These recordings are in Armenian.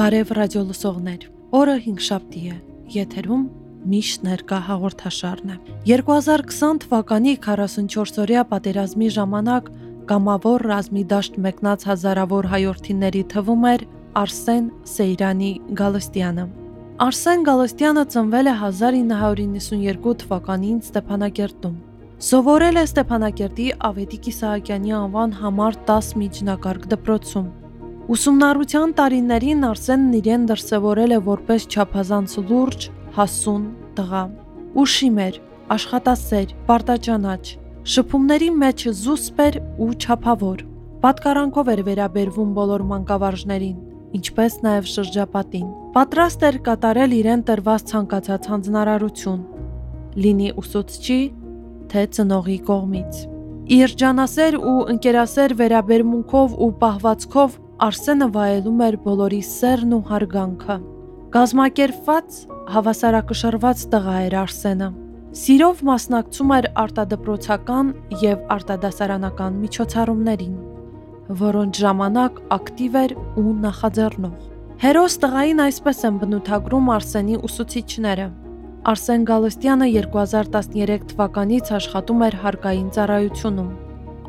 Բարև ռադիո լսողներ։ Օրը 5 շաբթի է։ Եթերում միշտ ներկա հաղորդաշարն է։ 2020 թվականի 44-օրյա պատերազմի ժամանակ կամավոր ռազմի դաշտ մեկնած հազարավոր հայորդիների թվում էր Արսեն Սեյրանի Գալստյանը։ Արսեն Գալստյանը ծնվել է 1992 թվականին Ստեփանակերտում։ Սովորել է Ստեփանակերտի Ավետիք Իսահակյանի անվան համար 10 միջնակարգ դպրոցում։ Ուսումնառության տարիներին Արսենն իրեն դրսևորել է որպես չափազանց լուրջ, հասուն տղա։ Ուշիմ էր, աշխատասեր, պարտաճանաչ, շփումների մեջ զուսպ էր ու չափավոր։ Պատկարանքով էր վերաբերվում բոլոր մանկավարժներին, ինչպես նաև շրջապատին։ Պատրաստ էր կատարել իրեն տրված ցանկացած հանձնարարություն, լինի ուսուցչի, թե ծնողի կողմից։ Իր ջանասեր ու ընկերասեր վերաբերմունքով ու պահվածքով Արսենը վայելում էր բոլորի սերն ու հարգանքը։ Գազմակերպված, հավասարակշռված տղա էր Արսենը։ Սիրով մասնակցում էր արտադպրոցական եւ արտադասարանական միջոցառումներին, որոնց ժամանակ ակտիվ էր ու նախաձեռնող։ Հերոս տղային այսպես են բնութագրում Արսենի ուսուցիչները։ Արսեն Գալստյանը 2013 թվականից աշխատում էր հարկային ծառայությունում։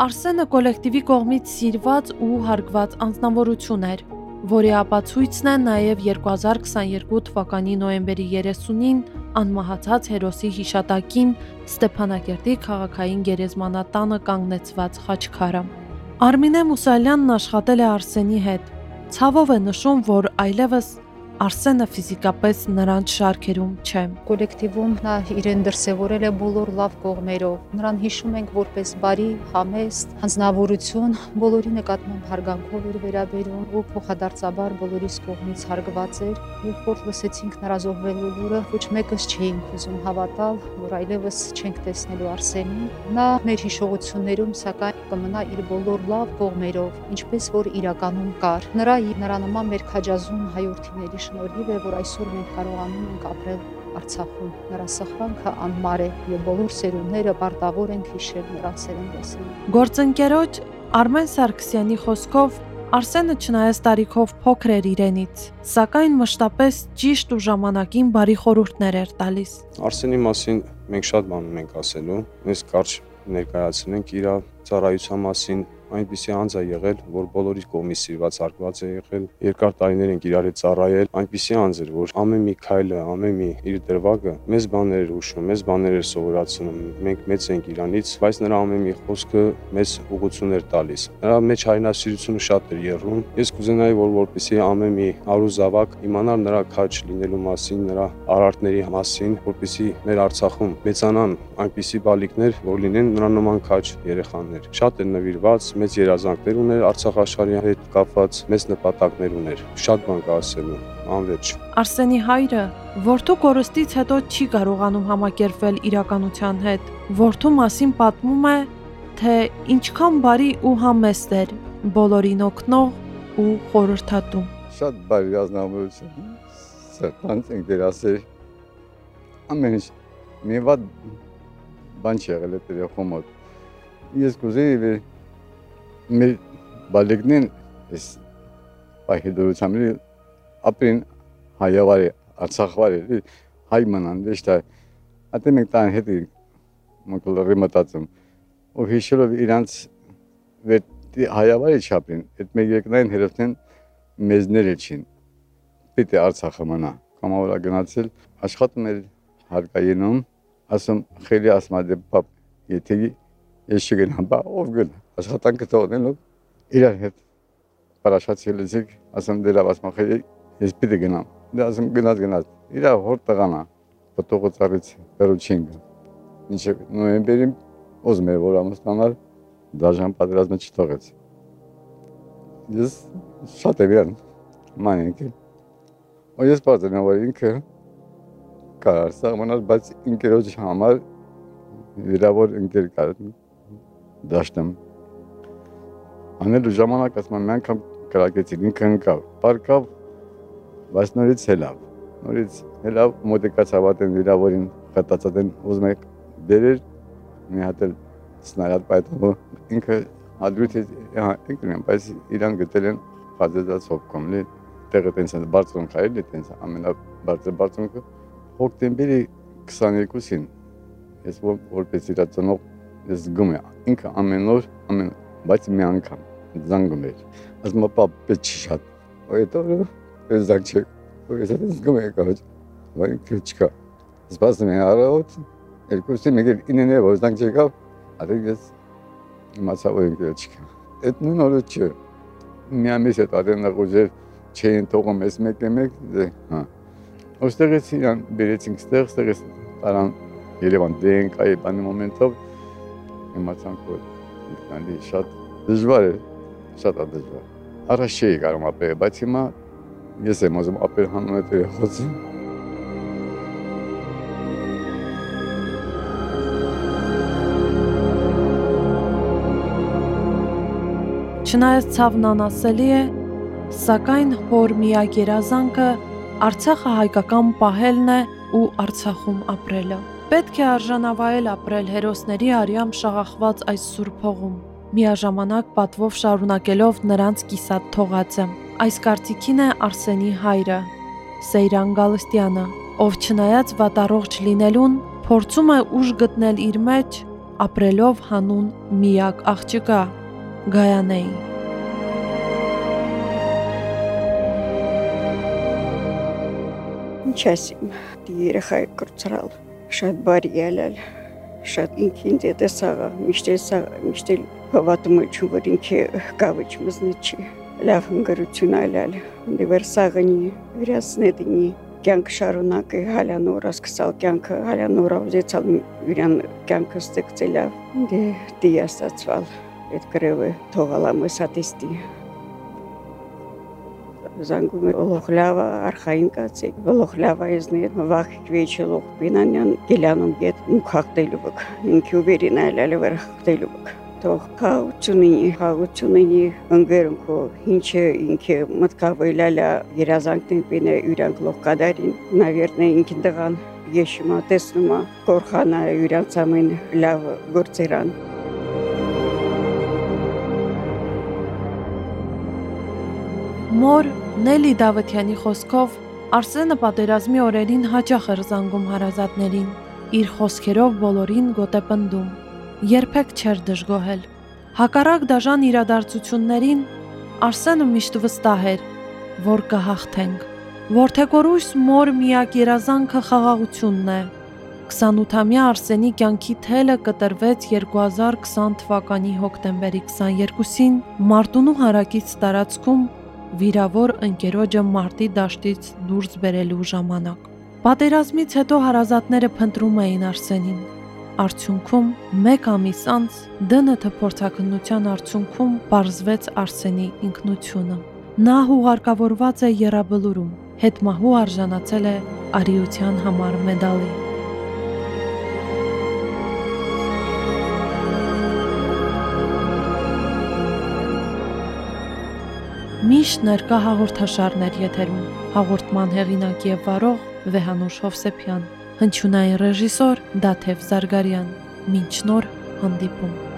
Արսենը կոլեկտիվի կողմից սիրված ու հարգված անձնավորություն էր, որի ապացույցն է նաև 2022 թվականի նոյեմբերի 30-ին անմահացած հերոսի հիշատակին Ստեփանակերտի քաղաքային գերեզմանատանը կանգնեցված խաչքարը։ Արմինե Մուսալյանն աշխատել է Արսենի հետ։ Ցավով է նշում, որ այլևս Արսենը ֆիզիկապես նրանց շարքերում չէ։ Կոլեկտիվում նա իրեն դրսևորել է բոլոր լավ կողմերով։ Նրան հիշում ենք որպես բարի, համեստ, հանձնավորություն, բոլորի նկատմամբ հարգանքով էր վերաբերում ու փոխադարձաբար բոլորիս կողմից հարգված էր։ Երբ որ լսեցինք նրա զոհվելու լուրը, ոչ մեկս չէինք ուզում հավատալ, որ այլևս չենք տեսնելու Արսենին։ Նա մեր հիշողություններում սակայն կմնա իր բոլոր լավ կողմերով, ինչպես որ իրականում կար։ Նրա նրա նման մեր քաջազում հայորդիների շնորհիվ է, որ այսօր մենք կարողանում ենք ապրել Արցախում։ Նրա սխրանքը անմար է եւ բոլոր սերունդները պարտավոր են հիշել նրա սերնդեսին։ Գործընկերոջ Արմեն Սարգսյանի խոսքով Արսենը չնայած տարիքով փոքր էր իրենից, սակայն մշտապես ճիշտ ու ժամանակին բարի խորհուրդներ էր տալիս։ Արսենի մասին մենք շատ բան ունենք ասելու։ Մենք կարճ ներկայացնենք իր ծառայության մասին, այնպիսի անձ է եղել, որ բոլորի կողմից սիրված արկված է եղել, երկար տարիներ ենք իրար հետ ծառայել, այնպիսի անձ էր, որ ամեն մի քայլը, ամեն մի իր դրվագը մեզ բաներ էր ուշում, մեզ բաներ էր սովորացնում։ Մենք մեծ ենք իրանից, բայց նրա ամեն մի խոսքը մեզ ուղղություն էր տալիս։ Նրա մեջ հայրենասիրությունը շատ էր եղում։ Ես կուզենայի, որ որպեսի ամեն մի արու զավակ իմանար նրա քաչ լինելու մասին, նրա արարտների մասին, որպեսի մեր Արցախում մեծանան այնպիսի բալիկներ, որ լինեն նրա նման քաչ երեխաներ։ Շատ էր նվիրված մեծ երազանքներ ուներ Արցախ աշխարհի հետ կապված, մեծ նպատակներ ուներ։ Շատ բան կա ասելու, անվերջ։ Արսենի հայրը Որդու կորստից հետո չի կարողանում համակերպվել իրականության հետ։ Որդու մասին պատմում է, թե ինչքան բարի ու համեստ էր, բոլորին օգնող ու խորհրդատու։ Շատ բարի ազնվորություն։ Սրտանց ենք դերասեր։ Ամեն ինչ մի վատ բան չի եղել այդ երախոմ մոտ։ Ես կուզեի մեր բալիկնեն այս պահի դրությամբ ապրին հայավարի արցախվարի հայ մնան դեշտա ատե մենք տան հետ մոկլորի մտածում ու հիշելով իրանց վեր հայավարի չապին այդ մեր երկնային հերոսներն մեզներ չին պիտի արցախը մնա կամավորա գնացել աշխատում էր հարկայինում ասում խելի ասմա դե պապ եթե ես չգնամ բա ով գնա աշխատանքը թողնելով իրար հետ բարաշացելիցիկ ասեմ դե լավ ասում խե ես պիտի գնամ դա ասում գնաց գնաց իրա հոր տղանա պտուղը ծառից բերուչին մինչև նոյեմբերին ուզում էր որ ամուսնանալ դաժան պատերազմը չթողեց։ Ես շատ եմ իրան մանենք։ Ու ես պատերն որ ինքը կարար սահմանալ, բայց ինքերոջ համար վիրավոր ընկեր կար դաշտում։ Անելու ժամանակ ասում եմ, մի անգամ կրակեցին, ինքը ընկավ, պարկավ, բայց նորից հելավ։ Նորից հելավ մոտեկացավ ատեն վիրավորին, խտացած են ուզում եք դերեր մի հատ էլ սնարյադ պայթով ինքը հադրույթ հա ինքն են, բայց իրան գտել են խաձեզած հոգքում լի տեղը տենց են բարձրունք այլ է տենց ամենաբարձր բարձրունքը հոկտեմբերի 22-ին ես որպես իր ծնող ես զգում եմ ինքը ամեն օր ամեն բայց մի անգամ զանգում էր ասում ապա պետք չի շատ հետո ես զանգ չէ ես ես զգում եմ կա բայց ինքը չկա սպասում եմ առավոտ երկուսի մեկ էլ ինեն է որ զանգ չեկավ Արեք ես իմացա որ ինքը չկա։ Այդ նույն օրը չէ։ Մի ամիս հետ արենը գոժեր չէին թողում ես մեկ մեկ, դե, հա։ Ոստեղից իրան բերեցինք ստեղ, ստեղից տարան Երևան դենք այ բանի մոմենտով իմացանք որ ինքնալի շատ դժվար է, շատ է դժվար։ Առաջ չէի կարող ապել, բայց հիմա ես եմ ուզում ապել հանուն այդ երեխոցին Չնայած ցավն անասելի է, սակայն հոր միակ երազանքը Արցախը հայկական պահելն է ու Արցախում ապրելը։ Պետք է արժանավայել ապրել հերոսների արյամ շաղախված այս սուրբ հողում, միաժամանակ պատվով շարունակելով նրանց կիսատ թողածը։ Այս կարծիքին է Արսենի հայրը, Սեյրան Գալստյանը, ով չնայած վատառողջ լինելուն, փորձում է ուժ գտնել իր մեջ, ապրելով հանուն միակ աղջկա Գայանեի Ինչ ասիմ, դի երեխայի կրծրալ, շատ բարի ելել, շատ ինքին դե տեսաղա, միշտ տեսաղա, միշտ էլ հավատում է չու, որ ինքի կավիչ մզնի չի, լավ հնգրություն այլել, դե վեր սաղնի, վիրասնեդինի, կյանք շարունակը հալանոր ասկսալ կյանքը հալանոր ավզեցալ իրան կյանքը ստեղծելավ դե դի աստածվալ այդ գրևը թողալամ սատիստի զանգում է Ոլոխլավա արխային կացի։ Ոլոխլավա եզներ վախ վեչելով բինանյան գելանում գետ ու խախտելու բք։ Ինքի ուբերին այլալը վեր խախտելու բք թող քաուցունի հաղուցունի ընկերունքով ինչը ինքը մտքավելալա երազանքն պինե յուրանք լոկադարին նավերնե ինքն դղան եշմա տեսնումա կորխանա յուրանցամին լավ գործերան մոր Նելի Դավթյանի խոսքով Արսենը պատերազմի օրերին հաճախ էր զանգում հարազատներին, իր խոսքերով բոլորին գոտեպնդում։ Երբեք չէր դժգոհել։ Հակառակ դաժան իրադարձություններին Արսենը միշտ վստահ էր, որ կհաղթենք։ Որթեկորույս մոր միակ երազանքը խաղաղությունն է։ 28-ամյա Արսենի կյանքի թելը կտրվեց 2020 թվականի հոկտեմբերի 22-ին Մարտունու հարակից տարածքում վիրավոր ընկերոջը մարտի դաշտից դուրս բերելու ժամանակ։ Պատերազմից հետո հարազատները փնտրում էին Արսենին։ Արդյունքում 1 ամիս անց ԴՆԹ փորձակնության արդյունքում բարձվեց Արսենի ինքնությունը։ Նա հուղարկավորված է Եռաբլուրում, հետմահու արժանացել է արիության համար մեդալի։ Միշտ ներկա հաղորդաշարներ եթերում։ Հաղորդման հեղինակ եւ վարող Վեհանուշ Հովսեփյան։ Հնչյունային ռեժիսոր Դաթև Զարգարյան։ Մինչ նոր հանդիպում։